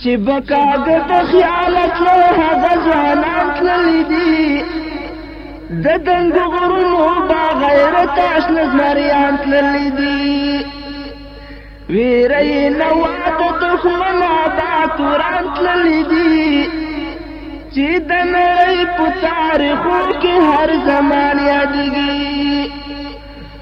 چې بکاګ د خیال تلو هغه ځوانان تللی دي د دنګ غرونو با غیرت اشن زمریان تللی دي ویرې نو د دښمن با توران تللی دي چې د نړۍ په تاریخو کې هر زمان یادېږي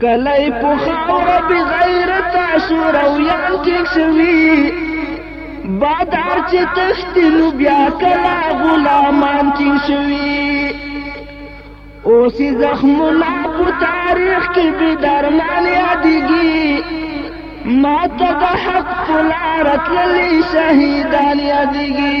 کلی په خاوره بی غیرت شورویان ټیک شوي بادار چې تختی نو بیا کلا غلامان ټیک شوي اوسی زخمونه په تاریخ کې بی درمان یادیږي ما ته د حق په لار تللی شهیدان یادیږي